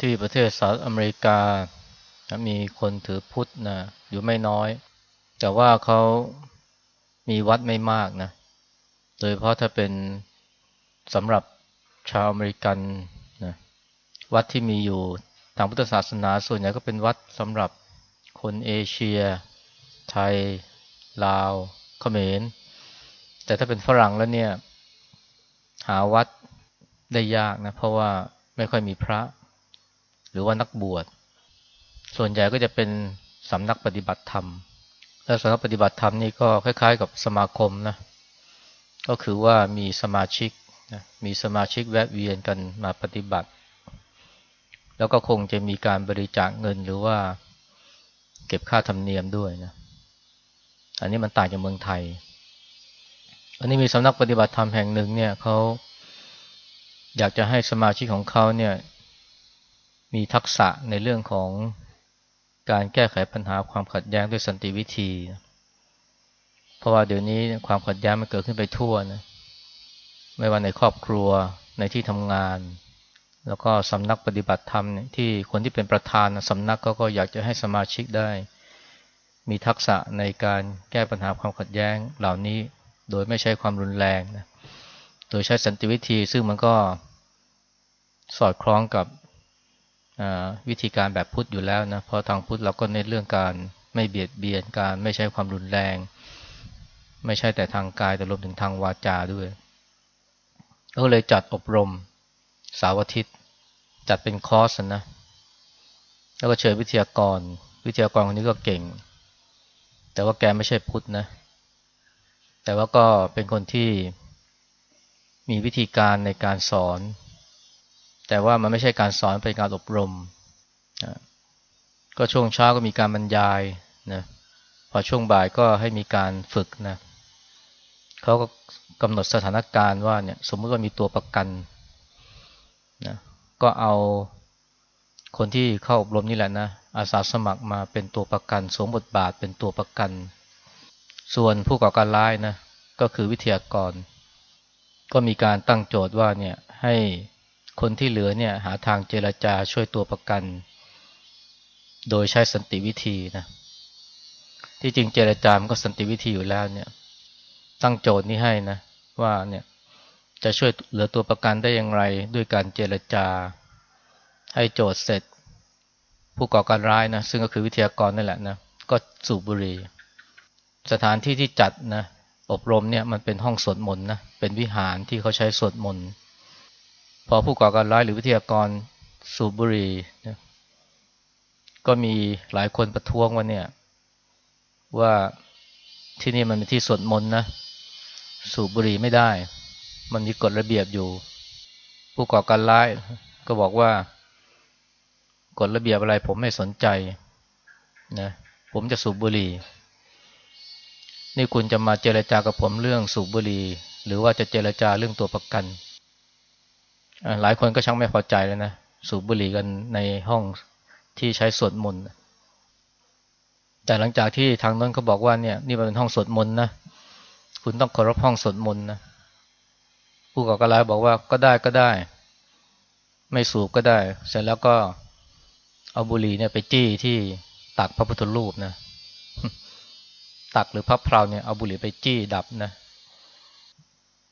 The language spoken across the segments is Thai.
ที่ประเทศสหรัฐอเมริกา มีคนถือพุทธนะอยู่ไม่น้อย แต่ว่าเขามีวัดไม่มากนะ โดยเพราะถ้าเป็นสำหรับชาวอเมริกันนะวัดที่มีอยู่ทางพุทธศาสนาส่วนใหญ่ก็เป็นวัดสำหรับคนเอเชีย ไทย ลาวเขมร แต่ถ้าเป็นฝรั่งแล้วเนี่ย หาวัดได้ยากนะ เพราะว่าไม่ค่อยมีพระ หรือว่านักบวช ส่วนใหญ่ก็จะเป็นสำนักปฏิบัติธรรม และสำนักปฏิบัติธรรมนี่ก็คล้าย ๆ กับสมาคมนะ ก็คือว่ามีสมาชิกนะมีสมาชิกแวะเวียนกันมาปฏิบัติ แล้วก็คงจะมีการบริจาคเงินหรือว่าเก็บค่าธรรมเนียมด้วยนะ อันนี้มันต่างจากเมืองไทย อันนี้มีสำนักปฏิบัติธรรมแห่งหนึ่งเนี่ยเขาอยากจะให้สมาชิกของเขาเนี่ย มีทักษะในเรื่องของการแก้ไขปัญหาความขัดแย้งด้วยสันติวิธี เพราะว่าเดี๋ยวนี้ความขัดแย้งมันเกิดขึ้นไปทั่วนะไม่ว่าในครอบครัวในที่ทำงาน แล้วก็สำนักปฏิบัติธรรมที่คนที่เป็นประธานสำนักก็ก็อยากจะให้สมาชิกได้ มีทักษะในการแก้ปัญหาความขัดแย้งเหล่านี้โดยไม่ใช้ความรุนแรงนะโดยใช้สันติวิธีซึ่งมันก็สอดคล้องกับ วิธีการแบบพุทธอยู่แล้วนะเพราะทางพุทธเราก็เน้นเรื่องการไม่เบียดเบียนการไม่ใช้ความรุนแรง ไม่ใช่แต่ทางกายแต่รวมถึงทางวาจาด้วยก็เลยจัดอบรมสาวทิตจัดเป็นคอร์สนะแล้วก็เชิญวิทยากร วิทยากรคนนี้ก็เก่ง แต่ว่าแกไม่ใช่พุทธนะ แต่ว่าก็เป็นคนที่มีวิธีการในการสอน แต่ว่ามันไม่ใช่การสอนเป็นการอบรมนะก็ช่วงเช้าก็มีการบรรยายนะพอช่วงบ่ายก็ให้มีการฝึกนะเขาก็กำหนดสถานการณ์ว่าเนี่ยสมมติว่ามีตัวประกันนะก็เอาคนที่เข้าอบรมนี่แหละนะอาสาสมัครมาเป็นตัวประกันสวมบทบาทเป็นตัวประกัน ส่วนผู้ก่อการร้ายนะก็คือวิทยากร ก็มีการตั้งโจทย์ว่าเนี่ยให้ คนที่เหลือเนี่ยหาทางเจรจาช่วยตัวประกัน โดยใช้สันติวิธีนะที่จริงเจรจามก็สันติวิธีอยู่แล้วเนี่ย ตั้งโจทย์นี้ให้นะว่าเนี่ยจะช่วยเหลือตัวประกันได้อย่างไร ด้วยการเจรจา ให้โจทย์เสร็จ ผู้ก่อการร้ายนะซึ่งก็คือวิทยากรนั่นแหละนะก็สูบบุหรี่สถานที่ที่จัดนะอบรมเนี่ยมันเป็นห้องสวดมนต์นะเป็นวิหารที่เขาใช้สวดมนต์ พอผู้ก่อการร้ายหรือวิทยากรสูบบุหรี่นะก็มีหลายคนประท้วงว่าเนี่ย ว่าที่นี่มันเป็นที่สวดมนต์นะสูบบุหรี่ไม่ได้ มันมีกฎระเบียบอยู่ ผู้ก่อการร้ายก็บอกว่ากฎระเบียบอะไรผมไม่สนใจนะผมจะสูบบุหรี่ นี่คุณจะมาเจรจากับผมเรื่องสูบบุหรี่ หรือว่าจะเจรจาเรื่องตัวประกัน หลายคนก็ช่างไม่พอใจแล้วนะสูบบุหรี่กันในห้องที่ใช้สวดมนต์แต่หลังจากที่ทางนั้นเขาบอกว่าเนี่ยนี่เป็นห้องสวดมนต์นะคุณต้องเคารพห้องสวดมนต์นะผู้ก่อการร้ายบอกว่าก็ได้ก็ได้ ไม่สูบก็ได้ เสร็จแล้วก็เอาบุหรี่เนี่ยไปจี้ที่ตักพระพุทธรูปนะ ตักหรือพระเพลาเนี่ยเอาบุหรี่ไปจี้ดับนะ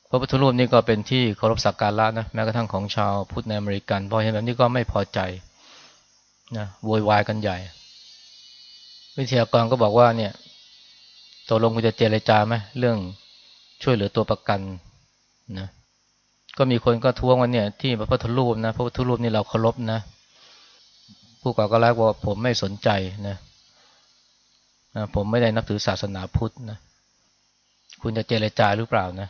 พระพุทธรูปนี่ก็เป็นที่เคารพสักการะนะแม้กระทั่งของชาวพุทธในอเมริกันพอเห็นแบบนี้ก็ไม่พอใจนะโวยวายกันใหญ่ วิทยากรก็บอกว่าเนี่ยตกลงคุณจะเจรจาไหมเรื่องช่วยเหลือตัวประกันนะก็มีคนก็ท้วงว่าเนี่ย ที่พระพุทธรูปนะพระพุทธรูปนี่เราเคารพนะผู้ก่อการร้ายบอกผมไม่สนใจนะนะผมไม่ได้นับถือศาสนาพุทธนะคุณจะเจรจาหรือเปล่านะ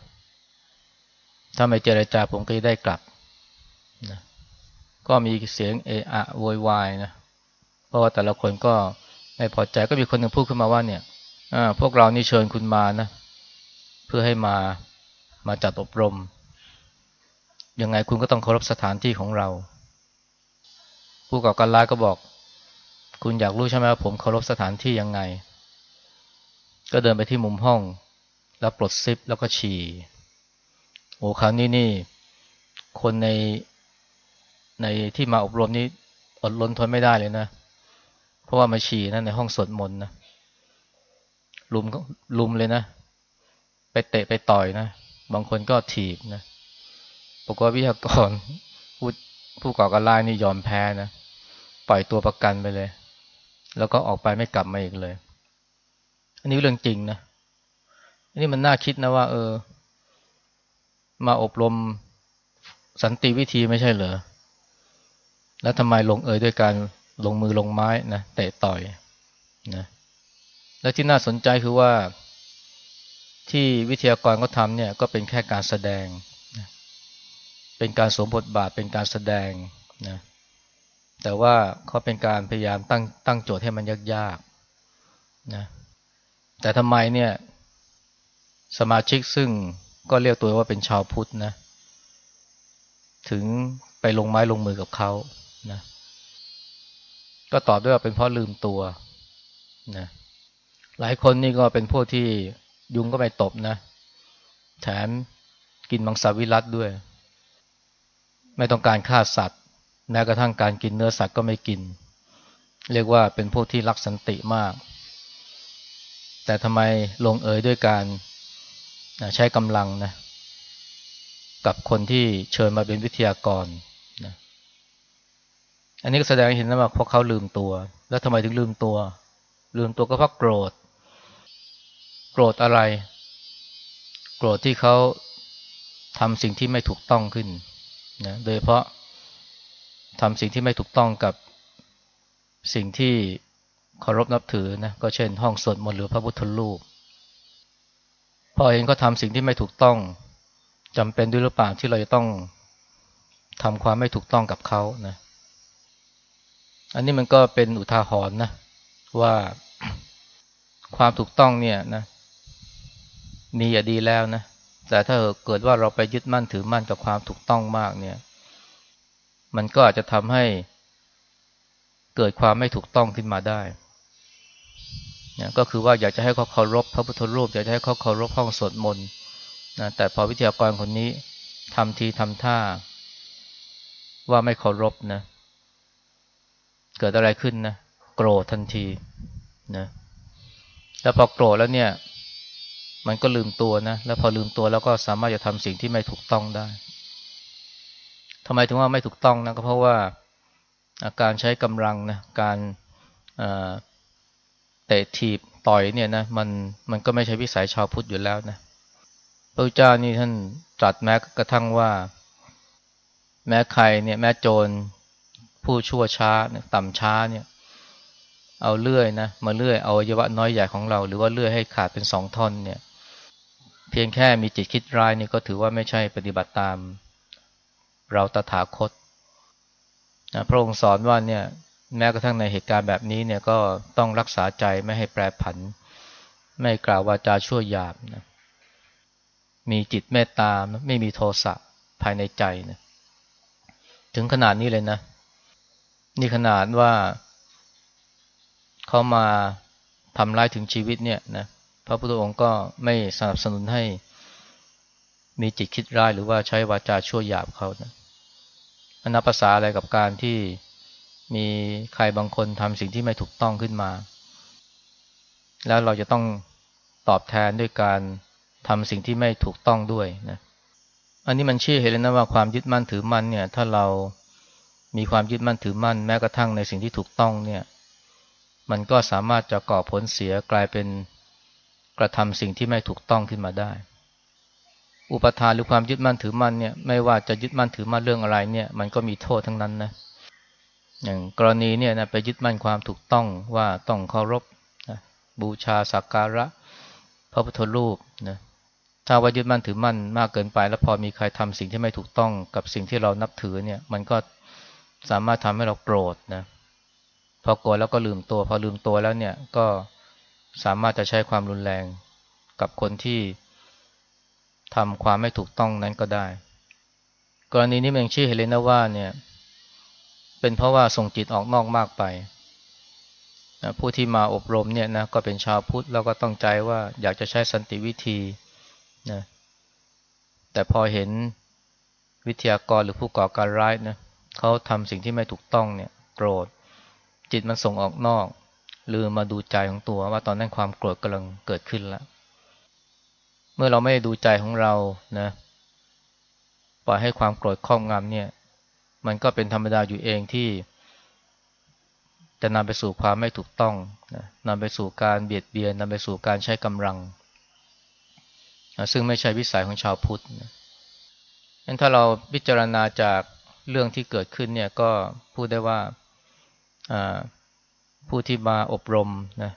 ถ้าไม่เจรจาผมก็จะได้กลับนะก็มีเสียงเอะอะโวยวายนะ เพราะว่าแต่ละคนก็ไม่พอใจก็มีคนหนึ่งพูดขึ้นมาว่าเนี่ยพวกเรานี่เชิญคุณมานะ เพื่อให้มามาจัดอบรม ยังไงคุณก็ต้องเคารพสถานที่ของเราผู้ก่อการร้ายก็บอก คุณอยากรู้ใช่ไหมว่าผมเคารพสถานที่ยังไง ก็เดินไปที่มุมห้อง แล้วปลดซิปแล้วก็ฉี่ โอ้ครั้งนี้นี่คนในในที่มาอบรมนี้อดล้นทนไม่ได้เลยนะ เพราะว่ามาฉี่นะในห้องสวดมนต์นะลุมลุมเลยนะ ไปเตะไปต่อยนะ บางคนก็ถีบนะปรากฏวิทยากรผู้ผู้ก่อการร้ายนี่ยอมแพ้นะ ปล่อยตัวประกันไปเลย แล้วก็ออกไปไม่กลับมาอีกเลย อันนี้เรื่องจริงนะ อันนี้มันน่าคิดนะว่า เออ มาอบรมสันติวิธีไม่ใช่เหรอ แล้วทำไมลงเอยด้วยการลงมือลงไม้นะเตะต่อยนะ และที่น่าสนใจคือว่าที่วิทยากรเขาทำเนี่ยก็เป็นแค่การแสดงนะเป็นการสวมบทบาทเป็นการแสดงนะแต่ว่าเขาเป็นการพยายามตั้งตั้งโจทย์ให้มันยากๆนะแต่ทำไมเนี่ยสมาชิกซึ่ง ก็เรียกตัวว่าเป็นชาวพุทธนะ ถึงไปลงไม้ลงมือกับเขานะ ก็ตอบด้วยว่าเป็นเพราะลืมตัวนะ หลายคนนี่ก็เป็นพวกที่ยุงก็ไปตบนะ แถมกินมังสวิรัตด้วย ไม่ต้องการฆ่าสัตว์ แม้กระทั่งการกินเนื้อสัตว์ก็ไม่กิน เรียกว่าเป็นพวกที่รักสันติมาก แต่ทำไมลงเอยด้วยการ ใช้กำลังนะกับคนที่เชิญมาเป็นวิทยากรนะอันนี้ก็แสดงเห็นนะว่าพวกเขาลืมตัว แล้วทำไมถึงลืมตัว ลืมตัวก็เพราะโกรธ โกรธอะไร โกรธที่เขาทำสิ่งที่ไม่ถูกต้องขึ้นนะโดยเพราะทำสิ่งที่ไม่ถูกต้องกับสิ่งที่เคารพนับถือนะก็เช่นห้องสวดมนต์หรือพระพุทธรูป พอเห็นเขาทำสิ่งที่ไม่ถูกต้องจำเป็นด้วยหรือเปล่าที่เราจะต้องทำความไม่ถูกต้องกับเขานะ อันนี้มันก็เป็นอุทาหรณ์นะ ว่าความถูกต้องเนี่ยนะ มีอย่าดีแล้วนะ แต่ถ้าเกิดว่าเราไปยึดมั่นถือมั่นกับความถูกต้องมากเนี่ย มันก็อาจจะทำให้เกิดความไม่ถูกต้องขึ้นมาได้ นะก็คือว่าอยากจะให้เขาเคารพพระพุทธรูปอยากจะให้เขาเคารพห้องสวดมนต์นะแต่พอวิทยากรคนนี้ทำทีทำท่า ว่าไม่เคารพนะ เกิดอะไรขึ้นนะโกรธทันทีนะแล้วพอโกรธแล้วเนี่ย มันก็ลืมตัวนะ แล้วพอลืมตัวแล้วก็สามารถจะทำสิ่งที่ไม่ถูกต้องได้ทำไมถึงว่าไม่ถูกต้องนะก็เพราะว่าอาการใช้กำลังนะการ เตะถีบต่อยเนี่ยนะมันมันก็ไม่ใช่วิสัยชาวพุทธอยู่แล้วนะพระเจ้านี่ท่านตรัสแม้กระทั่งว่า แม้ใครเนี่ยแม้โจรผู้ชั่วช้าเนี่ยต่ำช้าเนี่ย เอาเลื่อยนะมาเลื่อยเอาอวัยวะน้อยใหญ่ของเรา หรือว่าเลื่อยให้ขาดเป็นสองท่อนเนี่ย เพียงแค่มีจิตคิดร้ายนี่ก็ถือว่าไม่ใช่ปฏิบัติตาม เราตถาคตนะพระองค์สอนว่าเนี่ย แม้กระทั่งในเหตุการณ์แบบนี้เนี่ยก็ต้องรักษาใจไม่ให้แปรผัน ไม่กล่าววาจาชั่วหยาบนะมีจิตเมตตาไม่มีโทสะภายในใจนะถึงขนาดนี้เลยนะ นี่ขนาดว่าเขามาทำร้ายถึงชีวิตเนี่ยนะพระพุทธองค์ก็ไม่สนับสนุนให้มีจิตคิดร้ายหรือว่าใช้วาจาชั่วหยาบเขานะมันนับภาษาอะไรกับการที่ มีใครบางคนทำสิ่งที่ไม่ถูกต้องขึ้นมา แล้วเราจะต้องตอบแทนด้วยการทำสิ่งที่ไม่ถูกต้องด้วยนะอันนี้มันชี้เห็นเลยนะว่าความยึดมั่นถือมั่นเนี่ย ถ้าเรามีความยึดมั่นถือมั่นแม้กระทั่งในสิ่งที่ถูกต้องเนี่ย มันก็สามารถจะก่อผลเสียกลายเป็นกระทำสิ่งที่ไม่ถูกต้องขึ้นมาได้ อุปทานหรือความยึดมั่นถือมั่นเนี่ย ไม่ว่าจะยึดมั่นถือมั่นเรื่องอะไรเนี่ย มันก็มีโทษทั้งนั้นนะ อย่างกรณีเนี่ยนะไปยึดมั่นความถูกต้องว่าต้องเคารพนะบูชาสักการะ พระพุทธรูปนะถ้าว่ายึดมั่นถือมั่นมากเกินไป แล้วพอมีใครทำสิ่งที่ไม่ถูกต้องกับสิ่งที่เรานับถือเนี่ย มันก็สามารถทำให้เราโกรธนะพอโกรธแล้วก็ลืมตัว พอลืมตัวแล้วเนี่ยก็สามารถจะใช้ความรุนแรงกับคนที่ทำความไม่ถูกต้องนั้นก็ได้ กรณีนี้มันชี้เห็นเลนะว่าเนี่ย เป็นเพราะว่าส่งจิตออกนอกมากไปนะผู้ที่มาอบรมเนี่ยนะก็เป็นชาวพุทธแล้วก็ต้องใจว่าอยากจะใช้สันติวิธีนะแต่พอเห็นวิทยากรหรือผู้ก่อการร้ายนะเขาทำสิ่งที่ไม่ถูกต้องเนี่ยโกรธ จิตมันส่งออกนอก ลืมมาดูใจของตัวว่าตอนนั้นความโกรธกำลังเกิดขึ้นแล้ว เมื่อเราไม่ดูใจของเรานะปล่อยให้ความโกรธครอบงำเนี่ย มันก็เป็นธรรมดาอยู่เองที่ จะนำไปสู่ความไม่ถูกต้องนะนำไปสู่การเบียดเบียนนำไปสู่การใช้กำลังซึ่งไม่ใช่วิสัยของชาวพุทธนะงั้นถ้าเราพิจารณาจากเรื่องที่เกิดขึ้นเนี่ยก็พูดได้ว่าผู้ที่มาอบรมนะ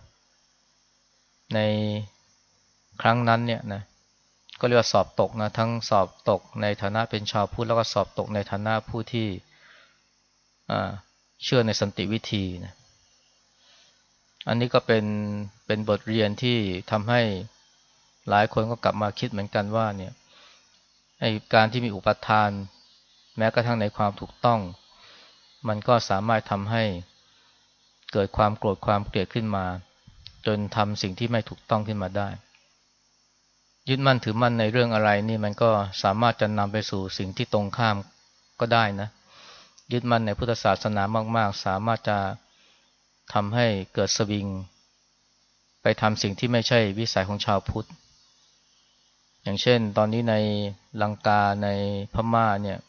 ในครั้งนั้นเนี่ยนะ ก็เรียกว่าสอบตกนะทั้งสอบตกในฐานะเป็นชาวพุทธแล้วก็สอบตกในฐานะผู้ที่เชื่อในสันติวิธีนะอันนี้ก็เป็นเป็นบทเรียนที่ทำให้หลายคนก็กลับมาคิดเหมือนกันว่าเนี่ยไอการที่มีอุปทาน แม้กระทั่งในความถูกต้อง มันก็สามารถทำให้เกิดความโกรธความเกลียดขึ้นมา จนทำสิ่งที่ไม่ถูกต้องขึ้นมาได้ ยึดมั่นถือมั่นในเรื่องอะไรนี่มันก็สามารถจะนำไปสู่สิ่งที่ตรงข้ามก็ได้นะ ยึดมั่นในพุทธศาสนามาก ๆ สามารถจะทำให้เกิดสวิง ไปทำสิ่งที่ไม่ใช่วิสัยของชาวพุทธ อย่างเช่น ตอนนี้ในลังกาในพม่าเนี่ย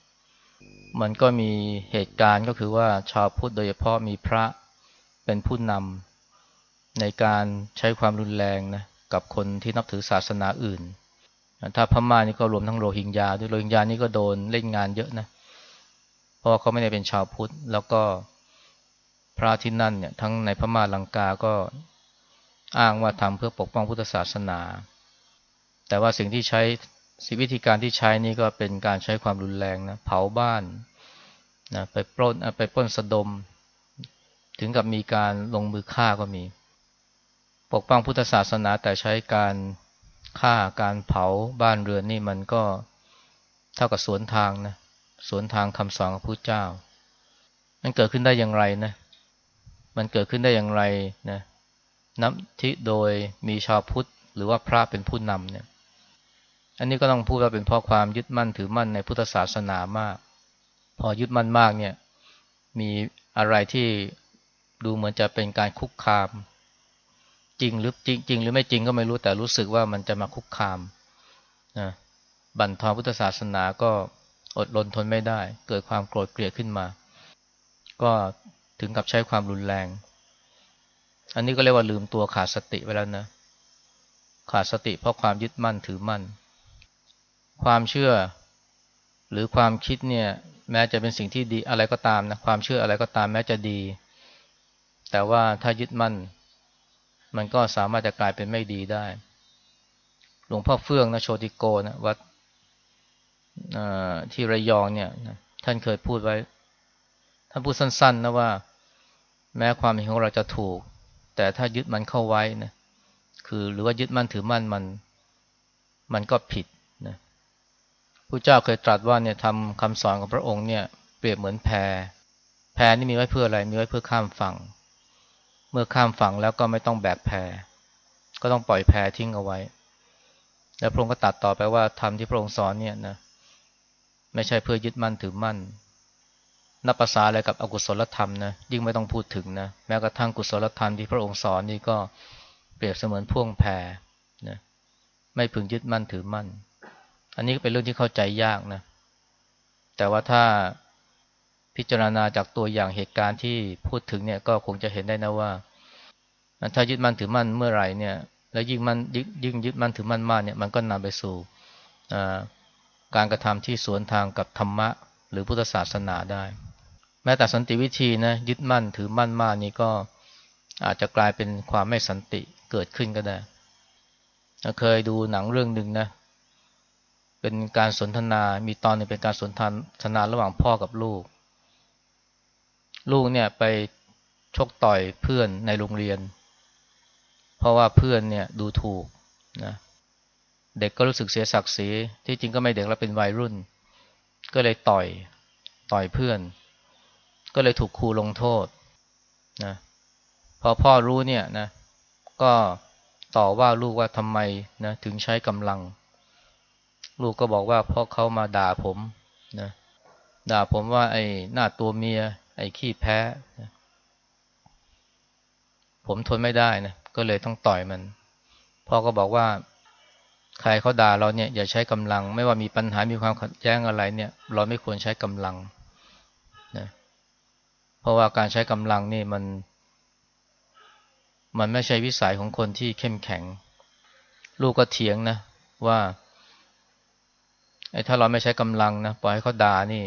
มันก็มีเหตุการณ์ก็คือว่าชาวพุทธโดยเฉพาะมีพระเป็นผู้นำในการใช้ความรุนแรงนะ กับคนที่นับถือศาสนาอื่น ถ้าพม่านี่ก็รวมทั้งโรฮิงญาด้วยโรฮิงญานี่ก็โดนเล่นงานเยอะนะเพราะเขาไม่ได้เป็นชาวพุทธ แล้วก็พระที่นั่นเนี่ยทั้งในพม่าลังกาก็อ้างว่าทำเพื่อปกป้องพุทธศาสนา แต่ว่าสิ่งที่ใช้สิวิธีการที่ใช้นี่ก็เป็นการใช้ความรุนแรงนะเผาบ้านนะไปปล้นไปปล้นสะดม ถึงกับมีการลงมือฆ่าก็มี ปกป้องพุทธศาสนาแต่ใช้การฆ่าการเผาบ้านเรือนนี่มันก็เท่ากับสวนทางนะสวนทางคำสอนของพระเจ้า มันเกิดขึ้นได้อย่างไรนะ มันเกิดขึ้นได้อย่างไรนะนับที่โดยมีชาวพุทธหรือว่าพระเป็นผู้นำเนี่ย อันนี้ก็ต้องพูดว่าเป็นเพราะความยึดมั่นถือมั่นในพุทธศาสนามาก พอยึดมั่นมากเนี่ย มีอะไรที่ดูเหมือนจะเป็นการคุกคาม จริงหรือจริงจริงหรือไม่จริงก็ไม่รู้แต่รู้สึกว่ามันจะมาคุกคามนะบั่นทอนพุทธศาสนาก็อดรนทนไม่ได้ เกิดความโกรธเกลียดขึ้นมา ก็ถึงกับใช้ความรุนแรง อันนี้ก็เรียกว่าลืมตัวขาดสติไปแล้วนะ ขาดสติเพราะความยึดมั่นถือมั่น ความเชื่อหรือความคิดเนี่ย แม้จะเป็นสิ่งที่ดีอะไรก็ตามนะความเชื่ออะไรก็ตามแม้จะดี แต่ว่าถ้ายึดมั่น มันก็สามารถจะกลายเป็นไม่ดีได้ หลวงพ่อเฟื่องนะโชติโกนะวัดที่ระยองเนี่ยท่านเคยพูดไว้ ท่านพูดสั้นๆนะว่า แม้ความเห็นของเราจะถูก แต่ถ้ายึดมันเข้าไว้นะคือหรือว่ายึดมั่นถือมั่นมัน มันก็ผิดนะพระเจ้าเคยตรัสว่าเนี่ยทำคำสอนของพระองค์เนี่ยเปรียบเหมือนแพแพนี่มีไว้เพื่ออะไรมีไว้เพื่อข้ามฝั่ง เมื่อข้ามฝั่งแล้วก็ไม่ต้องแบกแพก็ต้องปล่อยแพทิ้งเอาไว้ แล้วพระองค์ก็ตัดต่อไปว่าธรรมที่พระองค์สอนเนี่ยนะไม่ใช่เพื่อยึดมั่นถือมั่นนับภาษาอะไรกับอกุศลธรรมนะยิ่งไม่ต้องพูดถึงนะแม้กระทั่งกุศลธรรมที่พระองค์สอนนี่ก็เปรียบเสมือนพ่วงแพนะไม่พึงยึดมั่นถือมั่น อันนี้ก็เป็นเรื่องที่เข้าใจยากนะแต่ว่าถ้า พิจารณาจากตัวอย่างเหตุการณ์ที่พูดถึงเนี่ยก็คงจะเห็นได้นะว่า ถ้ายึดมั่นถือมั่นเมื่อไหร่เนี่ย แล้วยิ่งมันยิ่งยึดมั่นถือมั่นมากเนี่ยมันก็นำไปสู่การกระทำที่สวนทางกับธรรมะ หรือพุทธศาสนาได้ แม้แต่สันติวิธีนะยึดมั่นถือมั่นมากนี่ก็อาจจะกลายเป็นความไม่สันติเกิดขึ้นก็ได้ เคยดูหนังเรื่องหนึ่งนะ เป็นการสนทนา มีตอนนึงเป็นการสนทนาระหว่างพ่อกับลูก ลูกเนี่ยไปชกต่อยเพื่อนในโรงเรียน เพราะว่าเพื่อนเนี่ยดูถูกนะเด็กก็รู้สึกเสียศักดิ์ศรีที่จริงก็ไม่เด็กแล้วเป็นวัยรุ่น ก็เลยต่อยต่อยเพื่อน ก็เลยถูกครูลงโทษนะพอพ่อรู้เนี่ยนะก็ต่อว่าลูกว่าทำไมนะถึงใช้กำลัง ลูกก็บอกว่าเพราะเขามาด่าผมนะด่าผมว่าไอ้หน้าตัวเมีย ไอ้ขี้แพ้ ผมทนไม่ได้นะ ก็เลยต้องต่อยมัน พ่อก็บอกว่า ใครเขาด่าเราเนี่ยอย่าใช้กำลัง ไม่ว่ามีปัญหา มีความขัดแย้งอะไรเนี่ย เราไม่ควรใช้กำลังนะเพราะว่าการใช้กำลังนี่มัน มันไม่ใช่วิสัยของคนที่เข้มแข็ง ลูกก็เถียงนะว่าไอ้ถ้าเราไม่ใช้กำลังนะปล่อยให้เขาด่านี่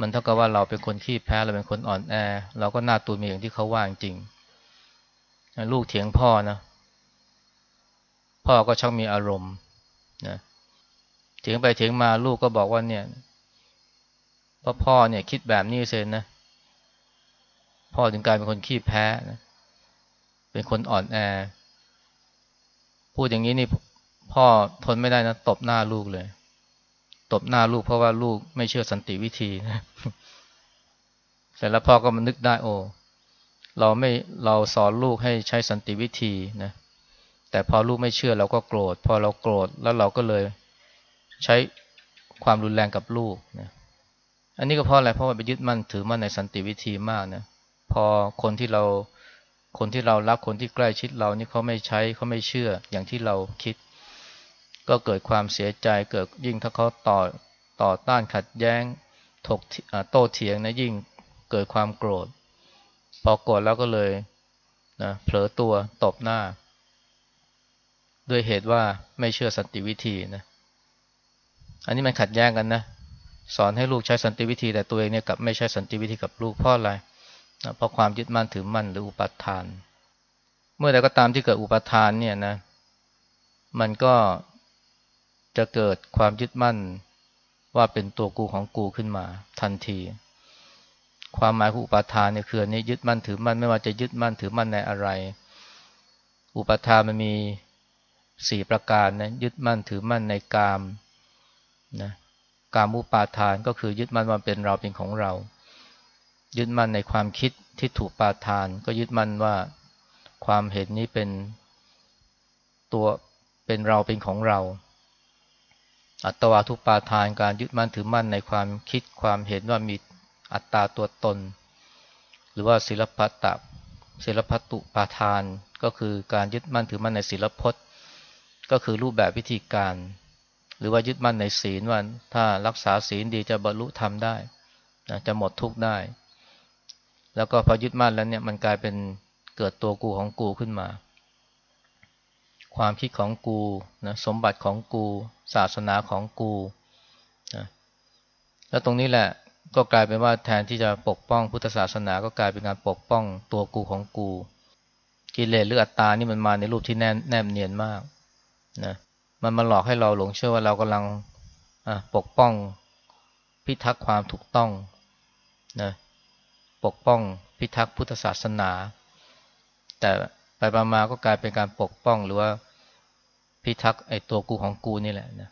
มันเท่ากับว่าเราเป็นคนขี้แพ้เราเป็นคนอ่อนแอ เราก็หน้าตูมีอย่างที่เขาว่าจริงลูกเถียงพ่อนะ พ่อก็ชักมีอารมณ์นะเถียงไปเถียงมาลูกก็บอกว่าเนี่ยพราะพ่อเนี่ยคิดแบบนี้เซนนะ พ่อถึงกลายเป็นคนขี้แพ้นะเป็นคนอ่อนแอ พูดอย่างนี้นี่พ่อทนไม่ได้นะตบหน้าลูกเลย ตบหน้าลูกเพราะว่าลูกไม่เชื่อสันติวิธีนะเสร็จแล้วพ่อก็มานึกได้โอ้เราไม่เราสอนลูกให้ใช้สันติวิธีนะแต่พอลูกไม่เชื่อเราก็โกรธ พอเราโกรธแล้วเราก็เลยใช้ความรุนแรงกับลูกนะอันนี้ก็เพราะอะไรเพราะว่าไปยึดมั่นถือมั่นในสันติวิธีมากนะพอคนที่เราคนที่เรารักคนที่ใกล้ชิดเรานี่เขาไม่ใช้เขาไม่เชื่ออย่างที่เราคิด ก็เกิดความเสียใจเกิดยิ่งถ้าเขาต่อต่อต้านขัดแย้งถกโต้เถียงนะยิ่งเกิดความโกรธ พอโกรธแล้วก็เลยนะเผลอตัวตบหน้า ด้วยเหตุว่าไม่เชื่อสันติวิธีนะอันนี้มันขัดแย้งกันนะ สอนให้ลูกใช้สันติวิธี แต่ตัวเองเนี่ยกับไม่ใช่สันติวิธีกับลูกเพราะอะไรนะเพราะความยึดมั่นถือมั่นหรืออุปทาน เมื่อใดก็ตามที่เกิดอุปทานเนี่ยนะ มันก็ จะเกิดความยึดมั่นว่าเป็นตัวกูของกูขึ้นมา ทันที ความหมายของอุปาทานเนี่ยคืออันนี้ยึดมั่นถือมั่นไม่ว่าจะยึดมั่นถือมั่นในอะไร อุปาทานมันมีสี่ประการนะยึดมั่นถือมั่นในกามนะกามุปาทานก็คือยึดมั่นว่าเป็นเราเป็นของเรา ยึดมั่นในความคิดที่ถูกปาทาน ก็ยึดมั่นว่าความเห็นนี้เป็นตัวเป็นเราเป็นของเรา อัตวาทุปาทานการยึดมั่นถือมั่นในความคิดความเห็นว่ามีอัตตาตัวตน หรือว่าศิลปัตตศิลปตุปาทานก็คือการยึดมั่นถือมั่นในศิลพจน์ ก็คือรูปแบบวิธีการ หรือว่ายึดมั่นในศีลว่าถ้ารักษาศีลดีจะบรรลุธรรมได้ จะหมดทุกข์ได้ แล้วก็พอยึดมั่นแล้วเนี่ยมันกลายเป็นเกิดตัวกูของกูขึ้นมา ความคิดของกูนะสมบัติของกู ศาสนาของกูนะแล้วตรงนี้แหละก็กลายเป็นว่าแทนที่จะปกป้องพุทธศาสนาก็กลายเป็นการปกป้องตัวกูของกู กิเลสหรืออัตตานี่มันมาในรูปที่แนบแนบเนียนมากนะมันมาหลอกให้เราหลงเชื่อว่าเรากำลังปกป้องพิทักษ์ความถูกต้องนะปกป้องพิทักษ์พุทธศาสนา แต่ ไปประมาก็กลายเป็นการปกป้องหรือว่าพิทักษ์ไอ้ตัวกูของกูนี่แหละนะ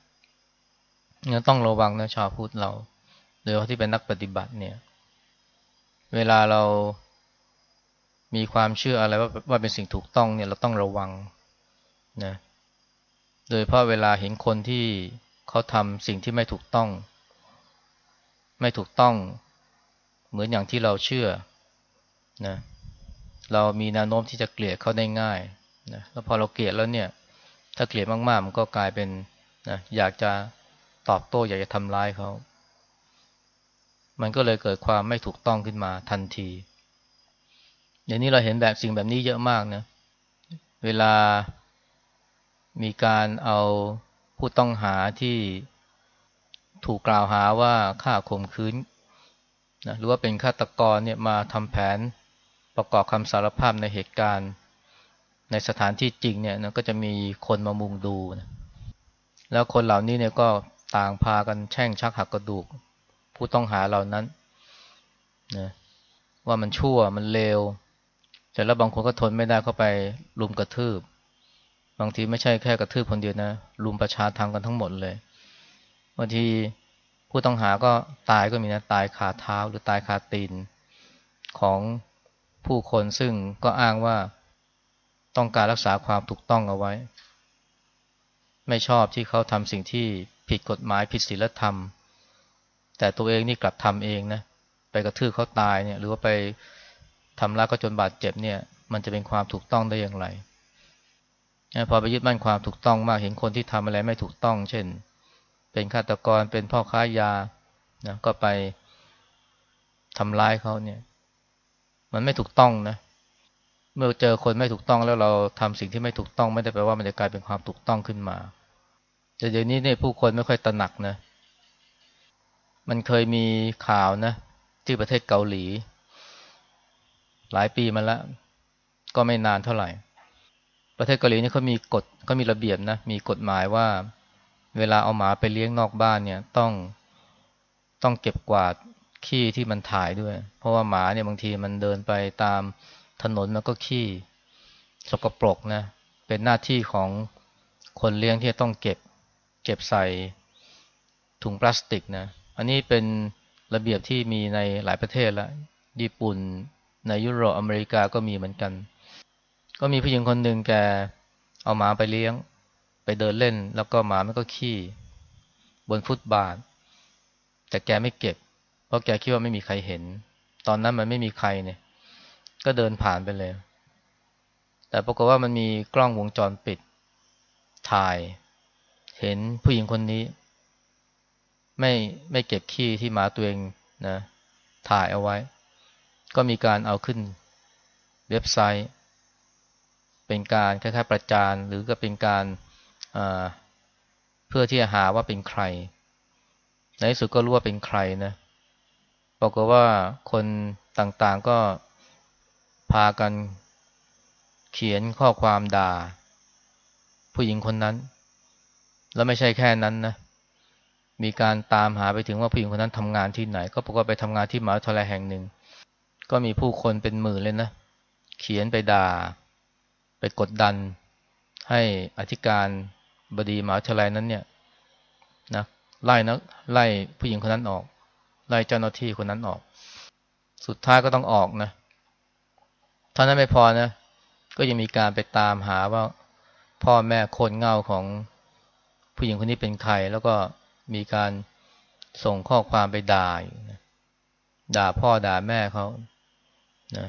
งั้นต้องระวังนะชาวพุทธเราโดยเฉพาะที่เป็นนักปฏิบัติเนี่ย เวลาเรามีความเชื่ออะไรว่าว่าเป็นสิ่งถูกต้องเนี่ยเราต้องระวังนะโดยเพราะเวลาเห็นคนที่เขาทำสิ่งที่ไม่ถูกต้อง ไม่ถูกต้อง เหมือนอย่างที่เราเชื่อนะเเรามีแนวโน้มที่จะเกลียดเขาได้ง่ายนะแล้วพอเราเกลียดแล้วเนี่ย ถ้าเกลียดมากๆ มันก็กลายเป็นนะอยากจะตอบโต้อยากจะทำร้ายเขา มันก็เลยเกิดความไม่ถูกต้องขึ้นมาทันทีอย่างนี้เราเห็นแบบสิ่งแบบนี้เยอะมากนะ เวลามีการเอาผู้ต้องหาที่ถูกกล่าวหาว่าฆ่าข่มขืนนะหรือว่าเป็นฆาตกรเนี่ยมาทำแผน ประกอบคำสารภาพในเหตุการณ์ ในสถานที่จริงเนี่ยนะก็จะมีคนมามุงดูนะแล้วคนเหล่านี้เนี่ยก็ต่างพากันแช่งชักหักกระดูก ผู้ต้องหาเหล่านั้นนะว่ามันชั่วมันเลวเสร็จแล้วบางคนก็ทนไม่ได้เข้าไปลุมกระทืบ บางทีไม่ใช่แค่กระทืบคนเดียวนะลุมประชาทำกันทั้งหมดเลยบางทีผู้ต้องหาก็ตายก็มีนะตายขาเท้าหรือตายขาตีนของ ผู้คนซึ่งก็อ้างว่าต้องการรักษาความถูกต้องเอาไว้ ไม่ชอบที่เขาทำสิ่งที่ผิดกฎหมายผิดศีลธรรม แต่ตัวเองนี่กลับทำเองนะไปกระทืบเขาตายเนี่ย หรือว่าไปทำร้ายเขาจนบาดเจ็บเนี่ย มันจะเป็นความถูกต้องได้อย่างไรพอไปยึดมั่นความถูกต้องมากเห็นคนที่ทำอะไรไม่ถูกต้อง เช่น เป็นฆาตกรเป็นพ่อค้ายานะก็ไปทำร้ายเขาเนี่ย มันไม่ถูกต้องนะ เมื่อเจอคนไม่ถูกต้องแล้วเราทำสิ่งที่ไม่ถูกต้องไม่ได้แปลว่ามันจะกลายเป็นความถูกต้องขึ้นมา แต่เดี๋ยวนี้เนี่ยผู้คนไม่ค่อยตระหนักนะ มันเคยมีข่าวนะ ที่ประเทศเกาหลี หลายปีมาแล้วก็ไม่นานเท่าไหร่ ประเทศเกาหลีนี่เขามีกฎเขามีระเบียบนะ มีกฎหมายว่า เวลาเอาหมาไปเลี้ยงนอกบ้านเนี่ยต้องต้องเก็บกวาด ขี้ที่มันถ่ายด้วย เพราะว่าหมาเนี่ยบางทีมันเดินไปตามถนนมันก็ขี้สกปรกนะ เป็นหน้าที่ของคนเลี้ยงที่ต้องเก็บ เก็บใส่ถุงพลาสติกนะ อันนี้เป็นระเบียบที่มีในหลายประเทศล้วญี่ปุ่น ในยุโรปอเมริกาก็มีเหมือนกัน ก็มีผู้หญิงคนหนึ่งแกเอาหมาไปเลี้ยง ไปเดินเล่น แล้วก็หมามันก็ขี้ บนฟุตบาท แต่แกไม่เก็บ เพราะแกคิดว่าไม่มีใครเห็น ตอนนั้นมันไม่มีใครเนี่ย ก็เดินผ่านไปเลย แต่ปรากฏว่ามันมีกล้องวงจรปิด ถ่าย เห็นผู้หญิงคนนี้ ไม่ไม่เก็บขี้ที่หมาตัวเองนะ ถ่ายเอาไว้ ก็มีการเอาขึ้นเว็บไซต์ เป็นการคล้ายๆประจานหรือก็เป็นการเพื่อที่จะหาว่าเป็นใคร ในที่สุดก็รู้ว่าเป็นใครนะ บอกว่าคนต่างๆก็พากันเขียนข้อความด่า ผู้หญิงคนนั้น แล้วไม่ใช่แค่นั้นนะ มีการตามหาไปถึงว่าผู้หญิงคนนั้นทำงานที่ไหน ก็บอกว่าไปทำงานที่มหาวิทยาลัยแห่งหนึ่ง ก็มีผู้คนเป็นหมื่นเลยนะ เขียนไปด่า ไปกดดัน ให้อธิการบดีมหาวิทยาลัยนั้นเนี่ยนะไล่นะไล่ผู้หญิงคนนั้นออก ไล่เจ้าหน้าที่คนนั้นออก สุดท้ายก็ต้องออกนะเท่านั้นไม่พอนะ ก็ยังมีการไปตามหาว่า พ่อแม่คนเงาของผู้หญิงคนนี้เป็นใคร แล้วก็มีการส่งข้อความไปด่านะด่าพ่อด่าแม่เขานะ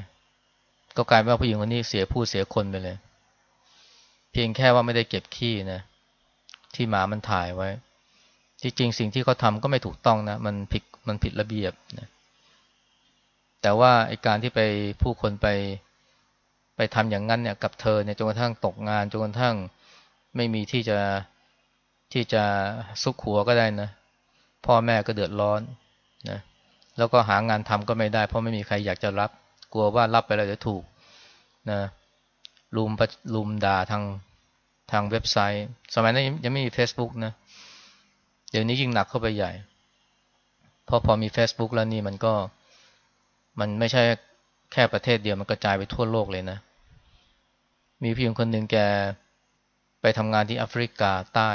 ก็กลายเป็นว่าผู้หญิงคนนี้เสียผู้เสียคนไปเลย เพียงแค่ว่าไม่ได้เก็บขี้นะ ที่หมามันถ่ายไว้ จริงสิ่งที่เขาทำก็ไม่ถูกต้องนะ มันผิด มันผิดระเบียบนะแต่ว่าไอการที่ไปผู้คนไปไปทำอย่างนั้นเนี่ยกับเธอเนี่ยจนกระทั่งตกงานจนกระทั่งไม่มีที่จะที่จะซุกหัวก็ได้นะ พ่อแม่ก็เดือดร้อนนะแล้วก็หางานทำก็ไม่ได้ เพราะไม่มีใครอยากจะรับ กลัวว่ารับไปแล้วจะถูกนะลุมลุมด่าทางทางเว็บไซต์ สมัยนั้นยังไม่มี Facebook นะ เดี๋ยวนี้ยิ่งหนักเข้าไปใหญ่ ราะพอมี Facebook แล้วนี่มันก็มันไม่ใช่แค่ประเทศเดียวมันกระจายไปทั่วโลกเลยนะ มีพี่คนหนึ่งแกไปทำงานที่แอฟริกาใต้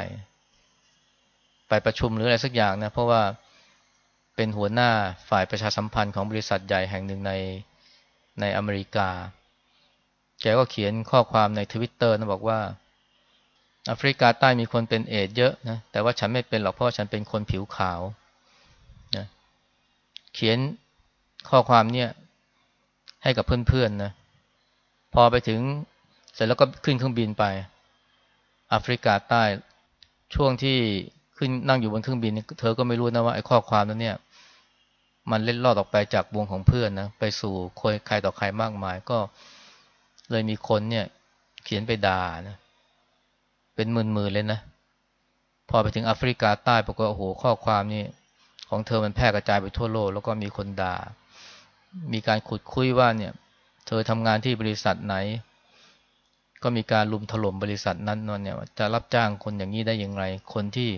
ไปประชุมหรืออะไรสักอย่างนะ เพราะว่าเป็นหัวหน้าฝ่ายประชาสัมพันธ์ของบริษัทใหญ่แห่งหนึ่งในในอเมริกา แกก็เขียนข้อความในทวิตเตอร์นะบอกว่าแอฟริกาใต้มีคนเป็นเอดเยอะนะ แต่ว่าฉันไม่เป็นหรอกเพราะฉันเป็นคนผิวขาว เขียนข้อความเนี่ย ให้กับเพื่อนๆนะ พอไปถึงเสร็จแล้วก็ขึ้นเครื่องบินไปแอฟริกาใต้ช่วงที่ขึ้นนั่งอยู่บนเครื่องบิน เธอก็ไม่รู้นะว่าไอ้ข้อความนั้นเนี่ย มันเล็ดลอดออกไปจากวงของเพื่อนนะไปสู่คนใครต่อใครมากมาย ก็เลยมีคนเนี่ย เขียนไปด่านะเป็นหมื่นๆเลยนะพอไปถึงแอฟริกาใต้ปรากฏโอ้โหข้อความนี่ ของเธอมันแพร่กระจายไปทั่วโลก แล้วก็มีคนด่า มีการขุดคุยว่าเนี่ย เธอทำงานที่บริษัทไหน ก็มีการลุมถล่มบริษัทนั้นนนเนี่ยจะรับจ้างคนอย่างนี้ได้อย่างไร คนที่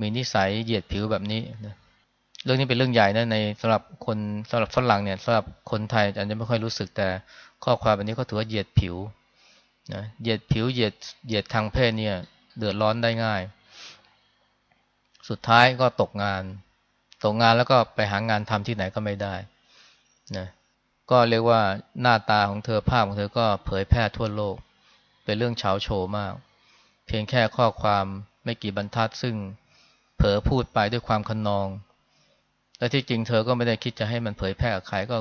มีนิสัยเหยียดผิวแบบนี้นะเรื่องนี้เป็นเรื่องใหญ่นะในสำหรับคนสำหรับฝรั่งเนี่ยสำหรับคนไทยอาจจะไม่ค่อยรู้สึกแต่ข้อความแบบนี้เขาถือว่าเหยียดผิวนะเหยียดผิวเหยียดเหยียดทางเพศเนี่ย เดือดร้อนได้ง่าย สุดท้ายก็ตกงาน ตกงานแล้วก็ไปหางานทำที่ไหนก็ไม่ได้นะก็เรียกว่าหน้าตาของเธอภาพของเธอก็เผยแพร่ทั่วโลก เป็นเรื่องเฉาโชว์มาก เพียงแค่ข้อความไม่กี่บรรทัดซึ่งเผลอพูดไปด้วยความขนอง และที่จริงเธอก็ไม่ได้คิดจะให้มันเผยแพร่กับใครก็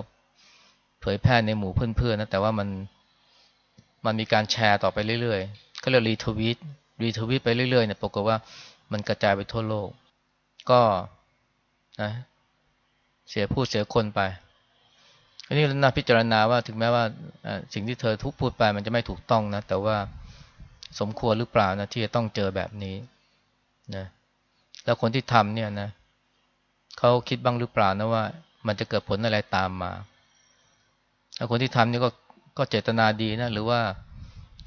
เผยแพร่ในหมู่เพื่อนๆนะแต่ว่ามันมันมีการแชร์ต่อไปเรื่อยๆก็เรียกรีทวีตรีทวีตไปเรื่อยๆเนี่ยปรากฏว่า มันกระจายไปทั่วโลก ก็นะเสียผู้เสียคนไปอันนี้น่าพิจารณาว่าถึงแม้ว่าสิ่งที่เธอทุกพูดไปมันจะไม่ถูกต้องนะ แต่ว่าสมควรหรือเปล่านะที่จะต้องเจอแบบนี้นะแล้วคนที่ทำเนี่ยนะเขาคิดบ้างหรือเปล่านะว่า มันจะเกิดผลอะไรตามมาแล้วคนที่ทำนี่ก็ก็เจตนาดีนะหรือว่า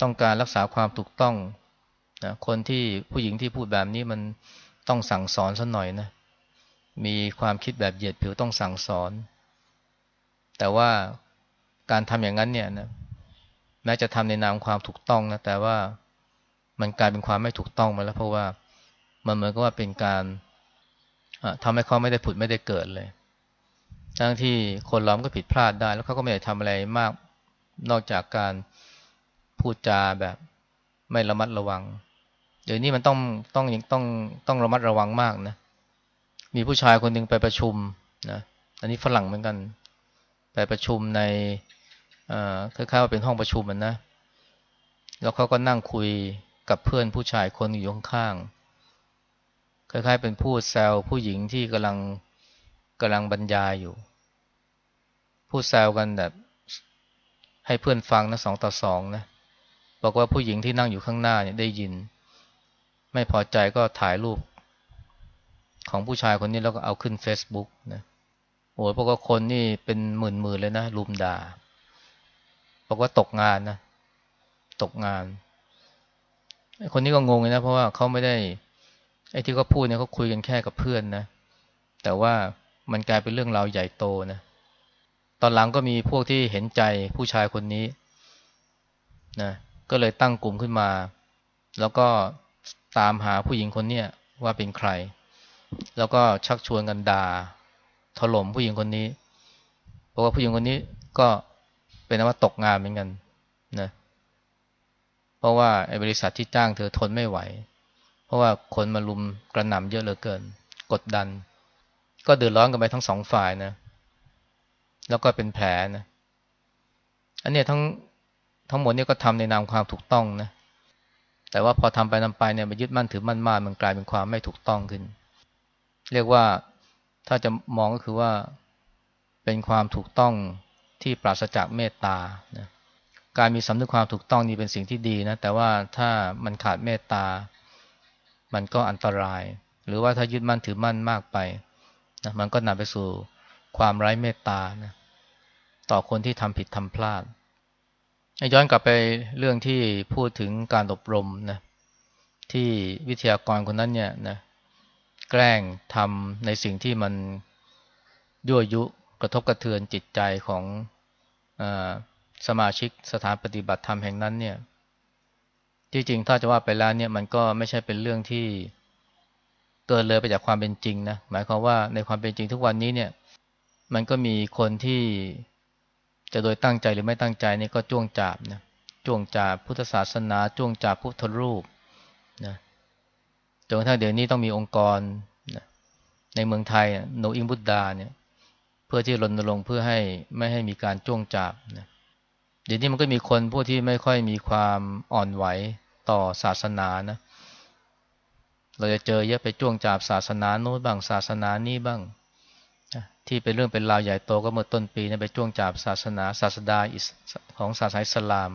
ต้องการรักษาความถูกต้อง นะคนที่ผู้หญิงที่พูดแบบนี้มันต้องสั่งสอนสัหน่อยนะ มีความคิดแบบเหยียดผิวต้องสั่งสอน แต่ว่าการทำอย่างนั้นเนี่ยนะแม้จะทำในนามความถูกต้องนะแต่ว่ามันกลายเป็นความไม่ถูกต้องมาแล้วเพราะว่ามันเหมือนกับว่าเป็นการทำให้เขาไม่ได้ผุดไม่ได้เกิดเลยทั้งที่คนเราก็ผิดพลาดได้ แล้วเขาก็ไม่ได้ทำอะไรมากนอกจากการพูดจาแบบไม่ระมัดระวัง เดี๋ยวนี้มันต้องต้องยังต้องต้องระมัดระวังมากนะ มีผู้ชายคนหนึ่งไปประชุมนะอันนี้ฝรั่งเหมือนกัน ไปประชุมในคล้ายๆว่าเป็นห้องประชุมมันนะ แล้วเขาก็นั่งคุยกับเพื่อนผู้ชายคนอยู่ข้างๆคล้ายๆ เป็นพูดแซวผู้หญิงที่กำลังกำลังบรรยายอยู่พูดแซวกันแบบให้เพื่อนฟังนะสองต่อสองนะ บอกว่าผู้หญิงที่นั่งอยู่ข้างหน้าเนี่ยได้ยิน ไม่พอใจก็ถ่ายรูป ของผู้ชายคนนี้แล้วก็เอาขึ้น Facebook นะโอ้ยบอกว่าคนนี่เป็นหมื่นๆเลยนะลุมด่าบอกว่าตกงานนะ ตกงานคนนี้ก็งงเลยนะ เพราะว่าเขาไม่ได้ ไอ้ที่เขาพูดเนี่ยเขาคุยกันแค่กับเพื่อนนะ แต่ว่ามันกลายเป็นเรื่องราวใหญ่โตนะ ตอนหลังก็มีพวกที่เห็นใจผู้ชายคนนี้นะ ก็เลยตั้งกลุ่มขึ้นมา แล้วก็ ตามหาผู้หญิงคนเนี้ยว่าเป็นใคร แล้วก็ชักชวนกันด่าถล่มผู้หญิงคนนี้เพราะว่าผู้หญิงคนนี้ก็เป็นว่าตกงานเหมือนกันนะเพราะว่าไอ้บริษัทที่จ้างเธอทนไม่ไหว เพราะว่าคนมาลุมกระหน่ำเยอะเหลือเกิน กดดัน ก็เดือดร้อนกันไปทั้งสองฝ่ายนะ แล้วก็เป็นแผลนะอันนี้ทั้งทั้งหมดนี่ก็ทำในนามความถูกต้องนะ แต่ว่าพอทำไปทาไปเนี่ยไปยึดมั่นถือมั่นมากมันกลายเป็นความไม่ถูกต้องขึ้น เรียกว่าถ้าจะมองก็คือว่าเป็นความถูกต้องที่ปราศจากเมตตานะการมีสำนึกความถูกต้องนี่เป็นสิ่งที่ดีนะ แต่ว่าถ้ามันขาดเมตตา มันก็อันตราย หรือว่าถ้ายึดมั่นถือมั่นมากไปนะมันก็นำไปสู่ความไร้เมตตานะต่อคนที่ทำผิดทำพลาด ย้อนกลับไปเรื่องที่พูดถึงการอบรมนะที่วิทยากรคนนั้นเนี่ยนะแกล้งทำในสิ่งที่มันยั่วยุกระทบกระเทือนจิตใจของอสมาชิกสถานปฏิบัติธรรมแห่งนั้นเนี่ยที่จริงถ้าจะว่าไปแล้วเนี่ยมันก็ไม่ใช่เป็นเรื่องที่เกินเลยไปจากความเป็นจริงนะหมายความว่าในความเป็นจริงทุกวันนี้เนี่ย มันก็มีคนที่ จะโดยตั้งใจหรือไม่ตั้งใจนี่ก็จ้วงจับนะจ้วงจับพุทธศาสนาจ้วงจับพุทธรูปนะจนกระทั่งเดี๋ยวนี้ต้องมีองค์กรนะในเมืองไทยโนอิงบุตดาเนี่ย เพื่อที่รณรงค์เพื่อให้ไม่ให้มีการจ้วงจับนะเดี๋ยวนี้มันก็มีคนพวกที่ไม่ค่อยมีความอ่อนไหวต่อศาสนานะ เราจะเจอเยอะไปจ้วงจาบศาสนาโน้นบ้างศาสนานี้บ้าง ที่เป็นเรื่องเป็นราวใหญ่โตก็เมื่อต้นปีนะไปจ้วงจาบศาสนาศาสดาของศาสนาอิสลาม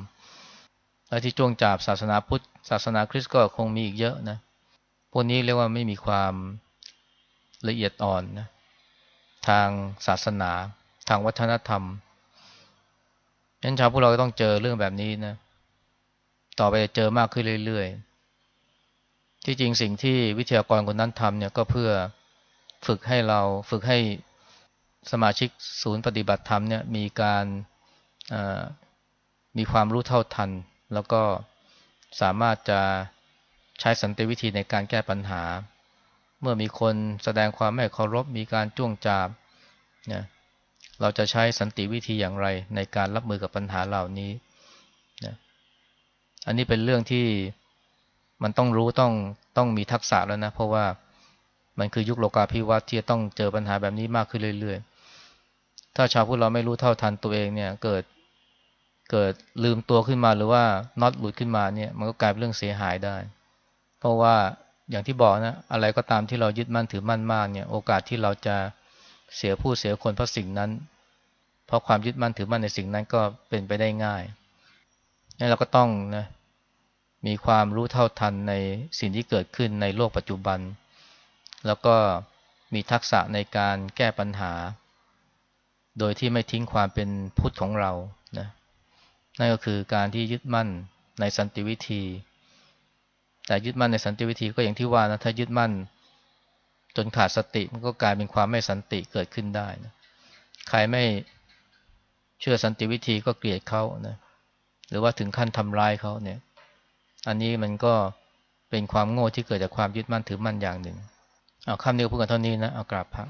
และที่จ้วงจาบศาสนาพุทธศาสนาคริสต์ก็คงมีอีกเยอะนะพวกนี้เรียกว่าไม่มีความละเอียดอ่อนนะทางศาสนา ทางวัฒนธรรมงั้นชาวพวกเราต้องเจอเรื่องแบบนี้นะต่อไปเจอมากขึ้นเรื่อยๆ ที่จริงสิ่งที่วิทยากรคนนั้นทำเนี่ยก็เพื่อฝึกให้เราฝึกให้ สมาชิกศูนย์ปฏิบัติธรรมเนี่ยมีการมีความรู้เท่าทัน แล้วก็สามารถจะใช้สันติวิธีในการแก้ปัญหา เมื่อมีคนแสดงความไม่เคารพมีการจ้วงจาบเนี่ยเราจะใช้สันติวิธีอย่างไรในการรับมือกับปัญหาเหล่านี้นอันนี้เป็นเรื่องที่มันต้องรู้ต้องต้องมีทักษะแล้วนะ เพราะว่ามันคือยุคโลกาภิวัตน์ที่จะต้องเจอปัญหาแบบนี้มากขึ้นเรื่อยๆ ถ้าชาวพุทธเราไม่รู้เท่าทันตัวเองเนี่ยเกิดเกิดลืมตัวขึ้นมาหรือว่าน็อตหลุดขึ้นมาเนี่ยมันก็กลายเป็นเรื่องเสียหายได้ เพราะว่าอย่างที่บอกนะอะไรก็ตามที่เรายึดมั่นถือมั่นมากเนี่ยโอกาสที่เราจะเสียผู้เสียคนเพราะสิ่งนั้น เพราะความยึดมั่นถือมั่นในสิ่งนั้นก็เป็นไปได้ง่ายนี่นเราก็ต้องนะมีความรู้เท่าทันในสิ่งที่เกิดขึ้นในโลกปัจจุบัน แล้วก็มีทักษะในการแก้ปัญหา โดยที่ไม่ทิ้งความเป็นพุทธของเรานะนั่นก็คือการที่ยึดมั่นในสันติวิธี แต่ยึดมั่นในสันติวิธีก็อย่างที่ว่านะถ้ายึดมั่น จนขาดสติมันก็กลายเป็นความไม่สันติเกิดขึ้นได้นะใครไม่เชื่อสันติวิธีก็เกลียดเขานะหรือว่าถึงขั้นทำร้ายเขาเนี่ย อันนี้มันก็เป็นความโง่ที่เกิดจากความยึดมั่นถือมั่นอย่างหนึ่งเอาคำนี้ก็พูดกันเท่านี้นะเอากราบพระ